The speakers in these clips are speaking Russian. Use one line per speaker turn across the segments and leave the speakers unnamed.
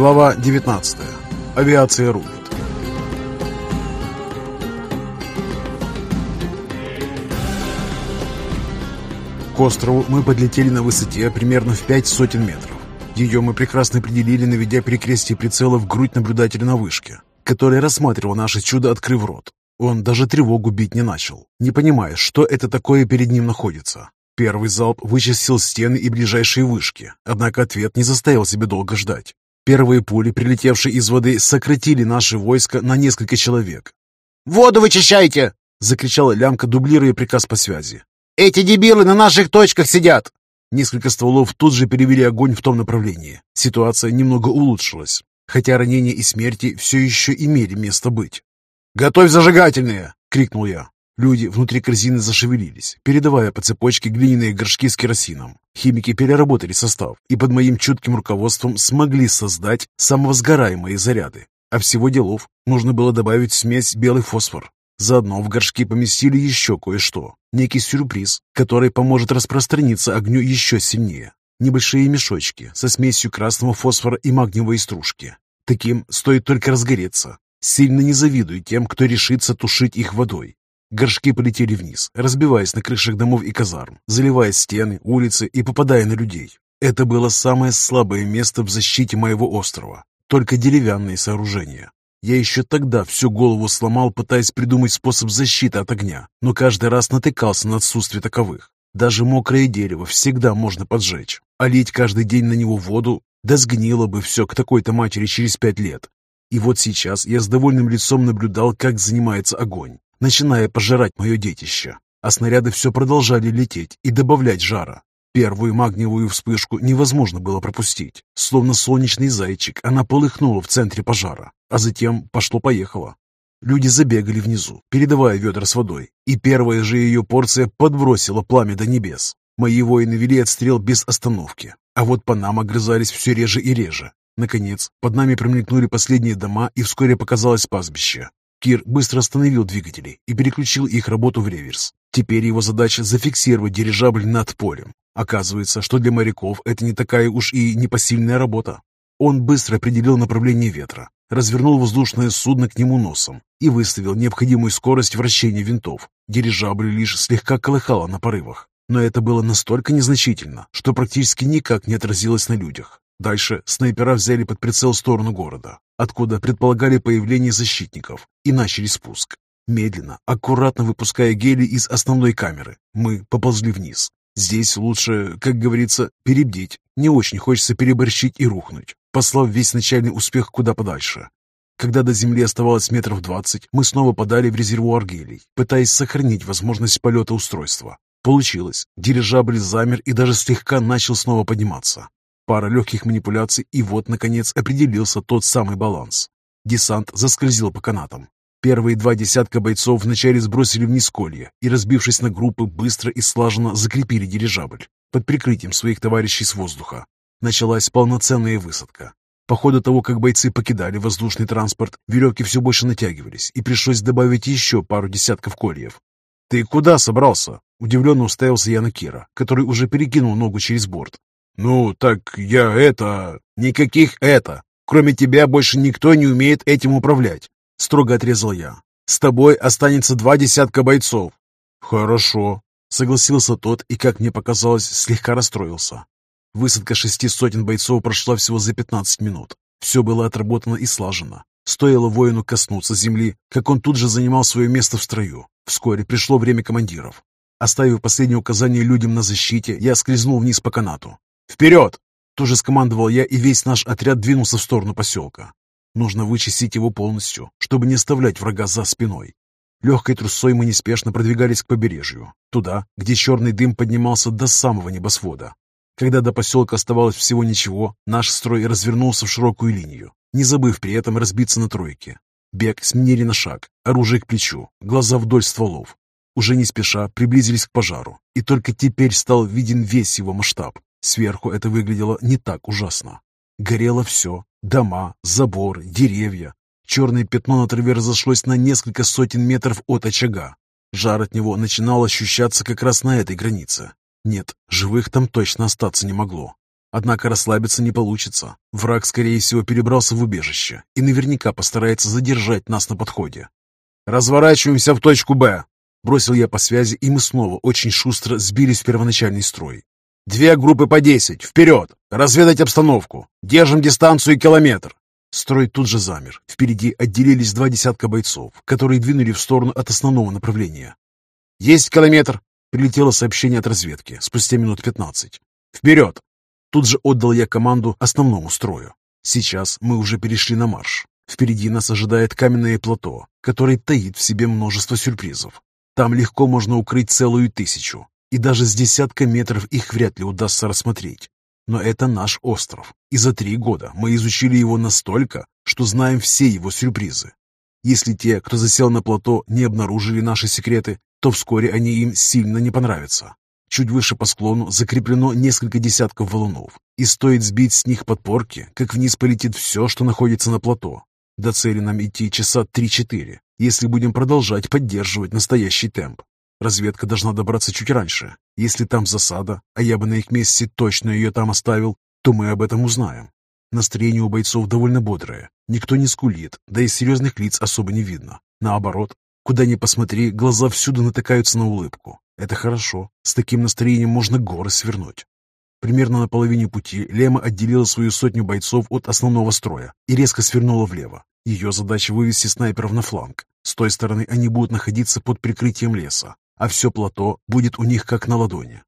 Глава 19. Авиация рулит. К острову мы подлетели на высоте примерно в пять сотен метров. Ее мы прекрасно определили, наведя перекрестие прицела в грудь наблюдателя на вышке, который рассматривал наше чудо, открыв рот. Он даже тревогу бить не начал, не понимая, что это такое перед ним находится. Первый залп вычистил стены и ближайшие вышки, однако ответ не заставил себя долго ждать. Первые пули, прилетевшие из воды, сократили наше войско на несколько человек.
«Воду вычищайте!»
— закричала лямка, дублируя приказ по связи.
«Эти дебилы на наших точках сидят!»
Несколько стволов тут же перевели огонь в том направлении. Ситуация немного улучшилась, хотя ранения и смерти все еще имели место быть. «Готовь зажигательные!» — крикнул я. Люди внутри корзины зашевелились, передавая по цепочке глиняные горшки с керосином. Химики переработали состав и под моим чутким руководством смогли создать самовозгораемые заряды. А всего делов нужно было добавить смесь белый фосфор. Заодно в горшки поместили еще кое-что. Некий сюрприз, который поможет распространиться огню еще сильнее. Небольшие мешочки со смесью красного фосфора и магниевой стружки. Таким стоит только разгореться. Сильно не завидую тем, кто решится тушить их водой. Горшки полетели вниз, разбиваясь на крышах домов и казарм, заливая стены, улицы и попадая на людей. Это было самое слабое место в защите моего острова. Только деревянные сооружения. Я еще тогда всю голову сломал, пытаясь придумать способ защиты от огня, но каждый раз натыкался на отсутствие таковых. Даже мокрое дерево всегда можно поджечь, а лить каждый день на него воду, да сгнило бы все к такой-то матери через пять лет. И вот сейчас я с довольным лицом наблюдал, как занимается огонь начиная пожирать мое детище, а снаряды все продолжали лететь и добавлять жара. Первую магниевую вспышку невозможно было пропустить. Словно солнечный зайчик, она полыхнула в центре пожара, а затем пошло-поехало. Люди забегали внизу, передавая ведра с водой, и первая же ее порция подбросила пламя до небес. Мои воины вели отстрел без остановки, а вот по нам огрызались все реже и реже. Наконец, под нами промелькнули последние дома, и вскоре показалось пастбище. Кир быстро остановил двигатели и переключил их работу в реверс. Теперь его задача зафиксировать дирижабль над полем. Оказывается, что для моряков это не такая уж и непосильная работа. Он быстро определил направление ветра, развернул воздушное судно к нему носом и выставил необходимую скорость вращения винтов. Дирижабль лишь слегка колыхало на порывах, но это было настолько незначительно, что практически никак не отразилось на людях. Дальше снайпера взяли под прицел сторону города, откуда предполагали появление защитников, и начали спуск. Медленно, аккуратно выпуская гели из основной камеры, мы поползли вниз. Здесь лучше, как говорится, перебдеть. Не очень хочется переборщить и рухнуть, послав весь начальный успех куда подальше. Когда до земли оставалось метров двадцать, мы снова подали в резервуар гелий, пытаясь сохранить возможность полета устройства. Получилось. Дирижабль замер и даже слегка начал снова подниматься. Пара легких манипуляций, и вот, наконец, определился тот самый баланс. Десант заскользил по канатам. Первые два десятка бойцов вначале сбросили вниз колья и, разбившись на группы, быстро и слаженно закрепили дирижабль под прикрытием своих товарищей с воздуха. Началась полноценная высадка. По ходу того, как бойцы покидали воздушный транспорт, веревки все больше натягивались, и пришлось добавить еще пару десятков кольев. «Ты куда собрался?» Удивленно уставился я на Кира, который уже перекинул ногу через борт. «Ну, так я это...» «Никаких это! Кроме тебя больше никто не умеет этим управлять!» Строго отрезал я. «С тобой останется два десятка бойцов!» «Хорошо!» Согласился тот и, как мне показалось, слегка расстроился. Высадка шести сотен бойцов прошла всего за пятнадцать минут. Все было отработано и слажено. Стоило воину коснуться земли, как он тут же занимал свое место в строю. Вскоре пришло время командиров. Оставив последнее указание людям на защите, я скользнул вниз по канату. «Вперед!» Тоже скомандовал я, и весь наш отряд двинулся в сторону поселка. Нужно вычистить его полностью, чтобы не оставлять врага за спиной. Легкой трусой мы неспешно продвигались к побережью, туда, где черный дым поднимался до самого небосвода. Когда до поселка оставалось всего ничего, наш строй развернулся в широкую линию, не забыв при этом разбиться на тройки. Бег сменили на шаг, оружие к плечу, глаза вдоль стволов. Уже не спеша приблизились к пожару, и только теперь стал виден весь его масштаб. Сверху это выглядело не так ужасно. Горело все — дома, заборы, деревья. Черное пятно на траве разошлось на несколько сотен метров от очага. Жар от него начинал ощущаться как раз на этой границе. Нет, живых там точно остаться не могло. Однако расслабиться не получится. Враг, скорее всего, перебрался в убежище и наверняка постарается задержать нас на подходе. «Разворачиваемся в точку Б!» Бросил я по связи, и мы снова очень шустро сбились в первоначальный строй. «Две группы по десять! Вперед! Разведать обстановку! Держим дистанцию километр!» Строй тут же замер. Впереди отделились два десятка бойцов, которые двинули в сторону от основного направления. «Есть километр!» Прилетело сообщение от разведки спустя минут пятнадцать. «Вперед!» Тут же отдал я команду основному строю. Сейчас мы уже перешли на марш. Впереди нас ожидает каменное плато, которое таит в себе множество сюрпризов. Там легко можно укрыть целую тысячу, и даже с десятка метров их вряд ли удастся рассмотреть. Но это наш остров, и за три года мы изучили его настолько, что знаем все его сюрпризы. Если те, кто засел на плато, не обнаружили наши секреты, то вскоре они им сильно не понравятся. Чуть выше по склону закреплено несколько десятков валунов, и стоит сбить с них подпорки, как вниз полетит все, что находится на плато. До цели нам идти часа 3-4, если будем продолжать поддерживать настоящий темп. Разведка должна добраться чуть раньше. Если там засада, а я бы на их месте точно ее там оставил, то мы об этом узнаем. Настроение у бойцов довольно бодрое. Никто не скулит, да и серьезных лиц особо не видно. Наоборот, куда ни посмотри, глаза всюду натыкаются на улыбку. Это хорошо. С таким настроением можно горы свернуть. Примерно на половине пути Лема отделила свою сотню бойцов от основного строя и резко свернула влево. Ее задача вывести снайперов на фланг. С той стороны они будут находиться под прикрытием леса, а все плато будет у них как на ладони.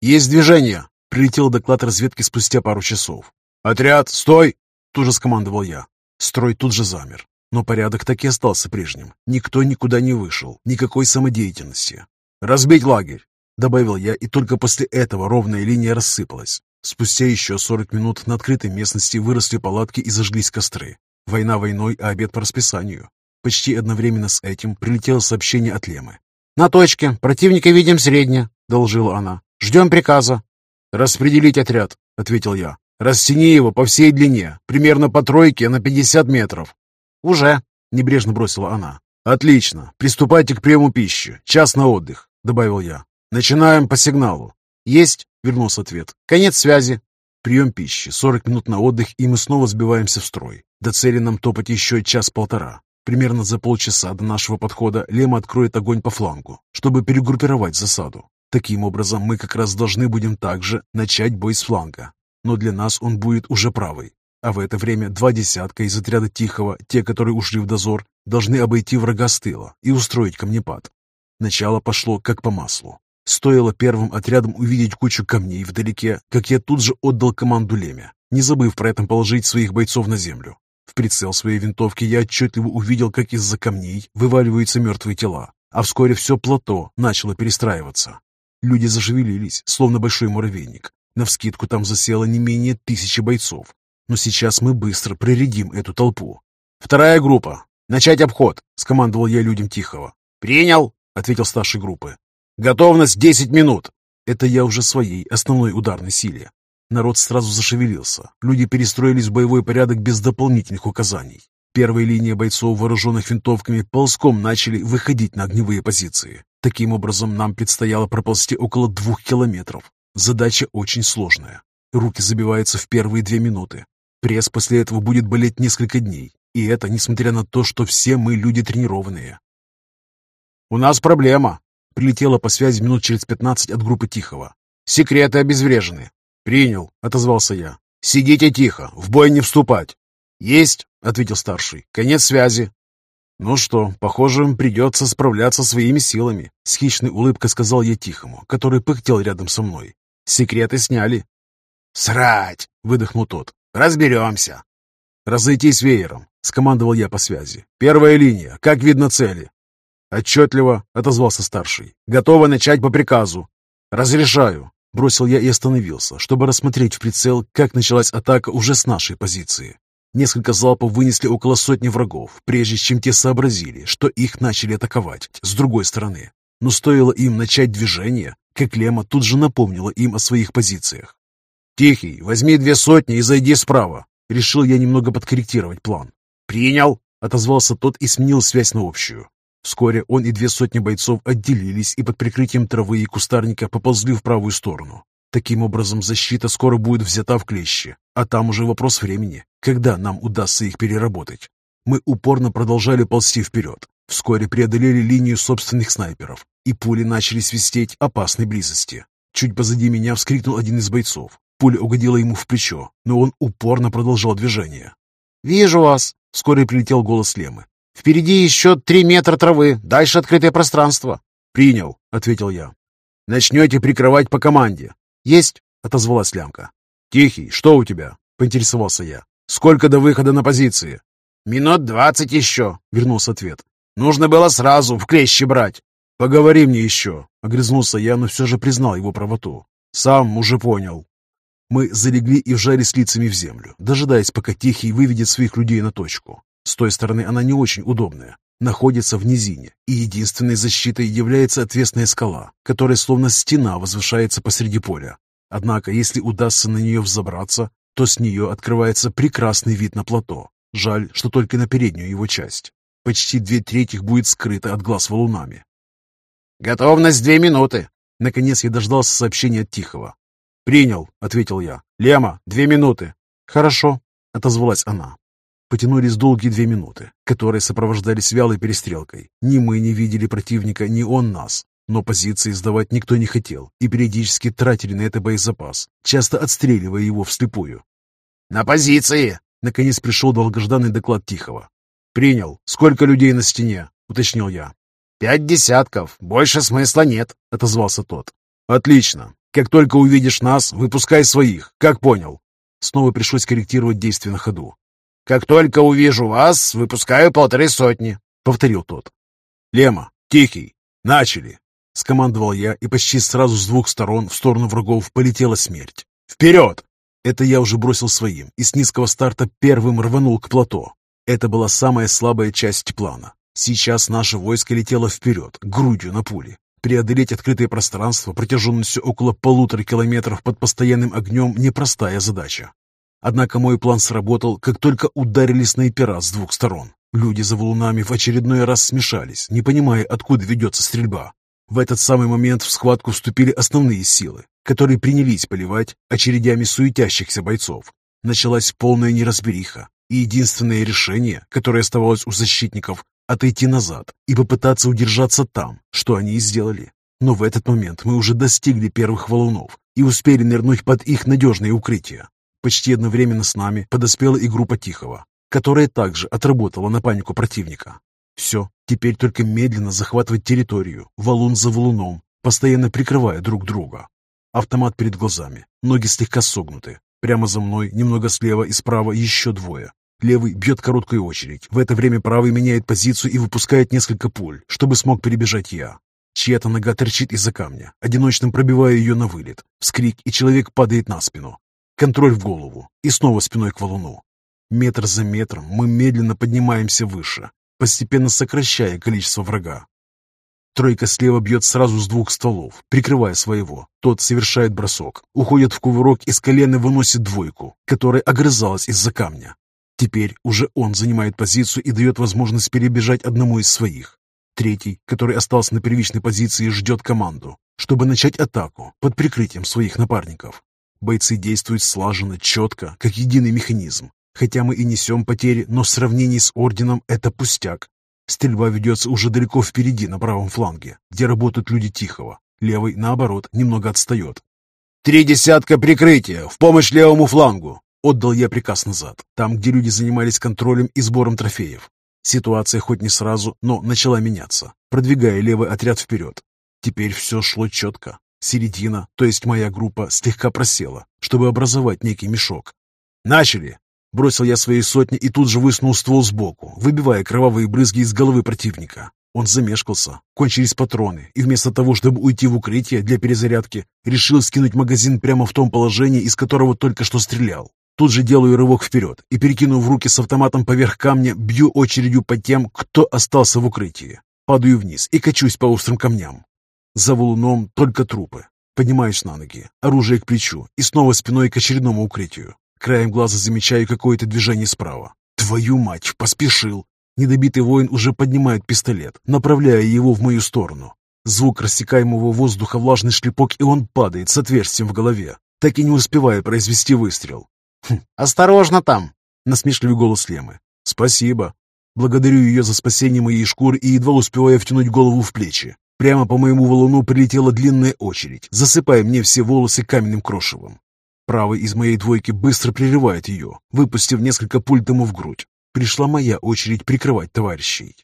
«Есть движение!» — прилетел доклад разведки спустя пару часов. «Отряд, стой!» — тут же скомандовал я. Строй тут же замер, но порядок так и остался прежним. Никто никуда не вышел, никакой самодеятельности. «Разбить лагерь!» — добавил я, и только после этого ровная линия рассыпалась. Спустя еще 40 минут на открытой местности выросли палатки и зажглись костры. Война войной, а обед по расписанию. Почти одновременно с этим прилетело сообщение от Лемы.
«На точке. Противника видим средне», — доложила она. «Ждем приказа».
«Распределить отряд», — ответил я. «Растяни его по всей длине, примерно по тройке на 50 метров».
«Уже», —
небрежно бросила она. «Отлично. Приступайте к приему пищи. Час на отдых», — добавил я. «Начинаем по сигналу».
«Есть», — вернулся ответ. «Конец связи».
Прием пищи, 40 минут на отдых, и мы снова сбиваемся в строй. До цели нам топать еще час-полтора. Примерно за полчаса до нашего подхода Лема откроет огонь по флангу, чтобы перегруппировать засаду. Таким образом, мы как раз должны будем также начать бой с фланга. Но для нас он будет уже правый. А в это время два десятка из отряда Тихого, те, которые ушли в дозор, должны обойти врага с тыла и устроить камнепад. Начало пошло как по маслу. Стоило первым отрядом увидеть кучу камней вдалеке, как я тут же отдал команду Леме, не забыв про это положить своих бойцов на землю. В прицел своей винтовки я отчетливо увидел, как из-за камней вываливаются мертвые тела, а вскоре все плато начало перестраиваться. Люди зашевелились, словно большой муравейник. Навскидку там засело не менее тысячи бойцов. Но сейчас мы быстро проредим эту толпу. «Вторая группа! Начать обход!» — скомандовал я людям Тихого.
«Принял!»
— ответил старший группы. «Готовность десять минут!» Это я уже своей основной ударной силе. Народ сразу зашевелился. Люди перестроились в боевой порядок без дополнительных указаний. Первая линия бойцов, вооруженных винтовками, ползком начали выходить на огневые позиции. Таким образом, нам предстояло проползти около двух километров. Задача очень сложная. Руки забиваются в первые две минуты. Пресс после этого будет болеть несколько дней. И это несмотря на то, что все мы люди тренированные. «У нас проблема», — прилетела по связи минут через пятнадцать от группы Тихого. «Секреты обезврежены. «Принял», — отозвался я. «Сидите тихо, в бой не вступать». «Есть», — ответил старший. «Конец связи». «Ну что, похоже, придется справляться своими силами», — с хищной улыбкой сказал я тихому, который пыхтел рядом со мной. «Секреты сняли».
«Срать!» — выдохнул тот. «Разберемся».
«Разойтись веером», — скомандовал я по связи. «Первая линия. Как видно цели?» «Отчетливо», — отозвался старший. «Готово начать по приказу». «Разрешаю», Бросил я и остановился, чтобы рассмотреть в прицел, как началась атака уже с нашей позиции. Несколько залпов вынесли около сотни врагов, прежде чем те сообразили, что их начали атаковать с другой стороны. Но стоило им начать движение, как Лема тут же напомнила им о своих позициях. «Тихий, возьми две сотни и зайди справа», — решил я немного подкорректировать план.
«Принял», —
отозвался тот и сменил связь на общую. Вскоре он и две сотни бойцов отделились и под прикрытием травы и кустарника поползли в правую сторону. Таким образом, защита скоро будет взята в клещи, а там уже вопрос времени, когда нам удастся их переработать. Мы упорно продолжали ползти вперед. Вскоре преодолели линию собственных снайперов, и пули начали свистеть опасной близости. Чуть позади меня вскрикнул один из бойцов. Пуля угодила ему в плечо, но он упорно продолжал движение.
«Вижу вас!» — вскоре прилетел голос Лемы. «Впереди еще три метра травы, дальше открытое пространство».
«Принял», — ответил я. «Начнете прикрывать по команде».
«Есть», — отозвалась Лямка.
«Тихий, что у тебя?» — поинтересовался я. «Сколько до выхода на позиции?»
«Минут двадцать еще», — вернулся ответ. «Нужно было сразу в клещи брать».
«Поговори мне еще», — огрызнулся я, но все же признал его правоту. «Сам уже понял». Мы залегли и вжались лицами в землю, дожидаясь, пока Тихий выведет своих людей на точку. С той стороны она не очень удобная, находится в низине, и единственной защитой является отвесная скала, которая словно стена возвышается посреди поля. Однако, если удастся на нее взобраться, то с нее открывается прекрасный вид на плато. Жаль, что только на переднюю его часть. Почти две трети будет скрыто от глаз валунами.
«Готовность две минуты!»
Наконец я дождался сообщения от Тихого. «Принял», — ответил я. «Лема, две минуты».
«Хорошо», —
отозвалась она. Потянулись долгие две минуты, которые сопровождались вялой перестрелкой. Ни мы не видели противника, ни он нас. Но позиции сдавать никто не хотел и периодически тратили на это боезапас, часто отстреливая его вслепую.
«На позиции!»
— наконец пришел долгожданный доклад Тихого. «Принял. Сколько людей на стене?» — уточнил я.
«Пять десятков. Больше смысла нет», — отозвался тот.
«Отлично. Как только увидишь нас, выпускай своих. Как понял?» Снова пришлось корректировать действия на ходу.
«Как только увижу вас, выпускаю полторы сотни», — повторил тот.
«Лема, Тихий, начали!» — скомандовал я, и почти сразу с двух сторон в сторону врагов полетела смерть. «Вперед!» Это я уже бросил своим, и с низкого старта первым рванул к плато. Это была самая слабая часть плана. Сейчас наше войско летело вперед, грудью на пули. Преодолеть открытое пространство протяженностью около полутора километров под постоянным огнем – непростая задача. Однако мой план сработал, как только ударили снайпера с двух сторон. Люди за валунами в очередной раз смешались, не понимая, откуда ведется стрельба. В этот самый момент в схватку вступили основные силы, которые принялись поливать очередями суетящихся бойцов. Началась полная неразбериха, и единственное решение, которое оставалось у защитников, отойти назад и попытаться удержаться там, что они и сделали. Но в этот момент мы уже достигли первых валунов и успели нырнуть под их надежное укрытие. Почти одновременно с нами подоспела и группа Тихого, которая также отработала на панику противника. Все, теперь только медленно захватывать территорию, валун за валуном, постоянно прикрывая друг друга. Автомат перед глазами, ноги слегка согнуты. Прямо за мной, немного слева и справа еще двое. Левый бьет короткую очередь. В это время правый меняет позицию и выпускает несколько пуль, чтобы смог перебежать я. Чья-то нога торчит из-за камня, одиночным пробивая ее на вылет. Вскрик, и человек падает на спину. Контроль в голову и снова спиной к валуну. Метр за метром мы медленно поднимаемся выше, постепенно сокращая количество врага. Тройка слева бьет сразу с двух стволов, прикрывая своего. Тот совершает бросок, уходит в кувырок и с колена выносит двойку, которая огрызалась из-за камня. Теперь уже он занимает позицию и дает возможность перебежать одному из своих. Третий, который остался на первичной позиции, ждет команду, чтобы начать атаку под прикрытием своих напарников. Бойцы действуют слаженно, четко, как единый механизм. Хотя мы и несем потери, но в сравнении с Орденом это пустяк. Стрельба ведется уже далеко впереди, на правом фланге, где работают люди Тихого. Левый, наоборот, немного отстает. «Три десятка прикрытия! В помощь левому флангу!» Отдал я приказ назад, там, где люди занимались контролем и сбором трофеев. Ситуация хоть не сразу, но начала меняться, продвигая левый отряд вперед. Теперь все шло четко. Середина, то есть моя группа, слегка просела, чтобы образовать некий мешок. «Начали!» Бросил я свои сотни и тут же высунул ствол сбоку, выбивая кровавые брызги из головы противника. Он замешкался, кончились патроны, и вместо того, чтобы уйти в укрытие для перезарядки, решил скинуть магазин прямо в том положении, из которого только что стрелял. Тут же делаю рывок вперед и, перекинув руки с автоматом поверх камня, бью очередью по тем, кто остался в укрытии. Падаю вниз и качусь по острым камням. За валуном только трупы. Поднимаюсь на ноги, оружие к плечу и снова спиной к очередному укрытию. Краем глаза замечаю какое-то движение справа. Твою мать, поспешил! Недобитый воин уже поднимает пистолет, направляя его в мою сторону. Звук рассекаемого воздуха, влажный шлепок, и он падает с отверстием в голове, так и не успевая произвести выстрел.
«Хм, «Осторожно там!»
— насмешливый голос Лемы. «Спасибо!» Благодарю ее за спасение моей шкуры и едва успевая втянуть голову в плечи. Прямо по моему валуну прилетела длинная очередь, засыпая мне все волосы каменным крошевом. Правый из моей двойки быстро прерывает ее, выпустив несколько пуль ему в грудь. Пришла моя очередь прикрывать товарищей.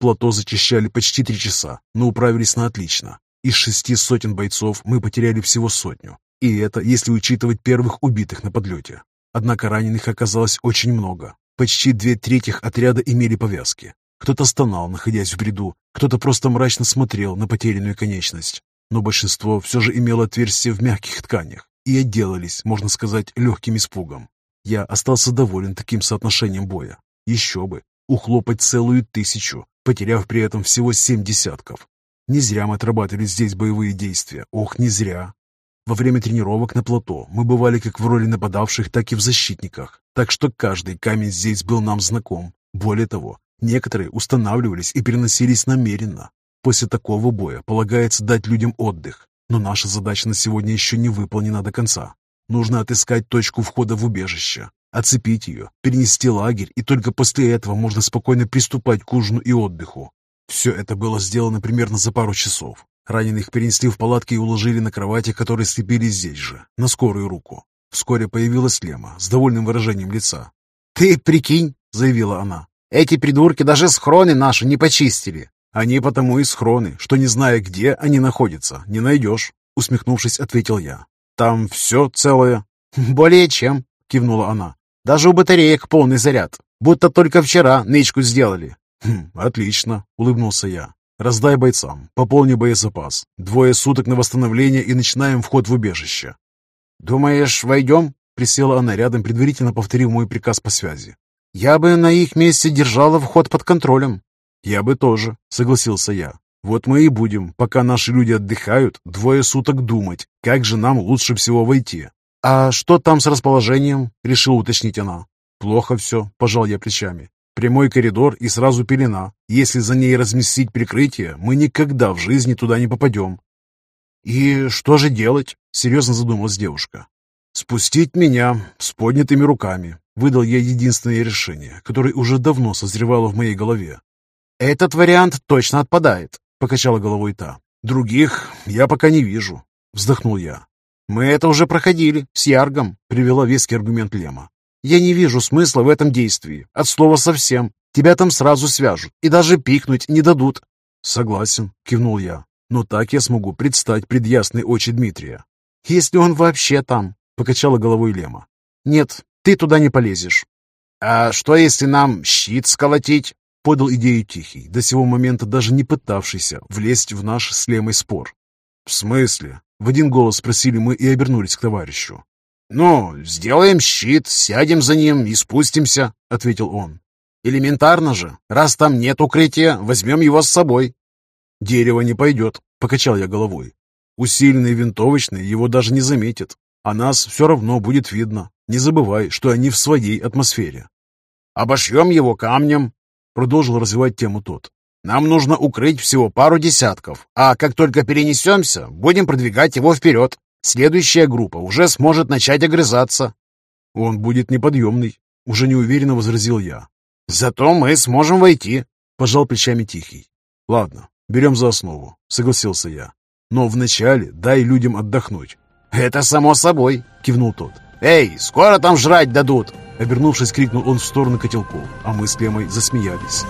Плато зачищали почти три часа, но управились на отлично. Из шести сотен бойцов мы потеряли всего сотню. И это, если учитывать первых убитых на подлете. Однако раненых оказалось очень много. Почти две трети отряда имели повязки. Кто-то стонал, находясь в бреду, кто-то просто мрачно смотрел на потерянную конечность. Но большинство все же имело отверстия в мягких тканях и отделались, можно сказать, легким испугом. Я остался доволен таким соотношением боя. Еще бы, ухлопать целую тысячу, потеряв при этом всего семь десятков. Не зря мы отрабатывали здесь боевые действия. Ох, не зря. Во время тренировок на плато мы бывали как в роли нападавших, так и в защитниках, так что каждый камень здесь был нам знаком. Более того, некоторые устанавливались и переносились намеренно. После такого боя полагается дать людям отдых, но наша задача на сегодня еще не выполнена до конца. Нужно отыскать точку входа в убежище, оцепить ее, перенести лагерь, и только после этого можно спокойно приступать к ужину и отдыху. Все это было сделано примерно за пару часов. Раненых перенесли в палатки и уложили на кровати, которые слепили здесь же, на скорую руку. Вскоре появилась Лема с довольным выражением лица.
«Ты прикинь», — заявила она, — «эти придурки даже схроны наши не почистили».
«Они потому и схроны, что, не зная, где они находятся, не найдешь», — усмехнувшись, ответил я. «Там все целое?»
«Более чем», — кивнула она. «Даже у батареек полный заряд, будто только вчера нычку сделали».
«Хм, «Отлично», — улыбнулся я. Раздай бойцам, пополни боезапас. Двое суток на восстановление и начинаем вход в убежище.
«Думаешь, войдем?» Присела она рядом, предварительно повторив мой приказ по связи. «Я бы на их месте держала вход под контролем».
«Я бы тоже», — согласился я. «Вот мы и будем, пока наши люди отдыхают, двое суток думать, как же нам лучше всего войти».
«А что там с расположением?» — решила уточнить она.
«Плохо все», — пожал я плечами. Прямой коридор и сразу пелена. Если за ней разместить прикрытие, мы никогда в жизни туда не попадем.
«И что же делать?» — серьезно задумалась девушка.
«Спустить меня с поднятыми руками», — выдал я единственное решение, которое уже давно созревало в моей голове.
«Этот вариант точно отпадает», — покачала головой та.
«Других я пока не вижу», — вздохнул я.
«Мы это уже проходили, с Яргом», — привела веский аргумент Лема. Я не вижу смысла в этом действии. От слова совсем. Тебя там сразу свяжут и даже пикнуть не дадут.
Согласен, кивнул я. Но так я смогу предстать пред ясной очи Дмитрия.
Если он вообще там, покачала головой Лема. Нет, ты туда не полезешь. А что, если нам щит сколотить?
Подал идею Тихий, до сего момента даже не пытавшийся влезть в наш с Лемой спор. «В смысле?» — в один голос спросили мы и обернулись к товарищу.
«Ну, сделаем щит, сядем за ним и спустимся», — ответил он. «Элементарно же. Раз там нет укрытия, возьмем его с собой».
«Дерево не пойдет», — покачал я головой. «Усиленный винтовочный его даже не заметит, а нас все равно будет видно. Не забывай, что они в своей атмосфере».
«Обошьем его камнем», — продолжил развивать тему тот. «Нам нужно укрыть всего пару десятков, а как только перенесемся, будем продвигать его вперед. Следующая группа уже сможет начать огрызаться.
Он будет неподъемный, уже неуверенно возразил я.
Зато мы сможем войти,
пожал плечами Тихий. Ладно, берем за основу, согласился я. Но вначале дай людям отдохнуть.
Это само собой, кивнул тот. Эй, скоро там жрать дадут!
Обернувшись, крикнул он в сторону котелков, а мы с Лемой засмеялись.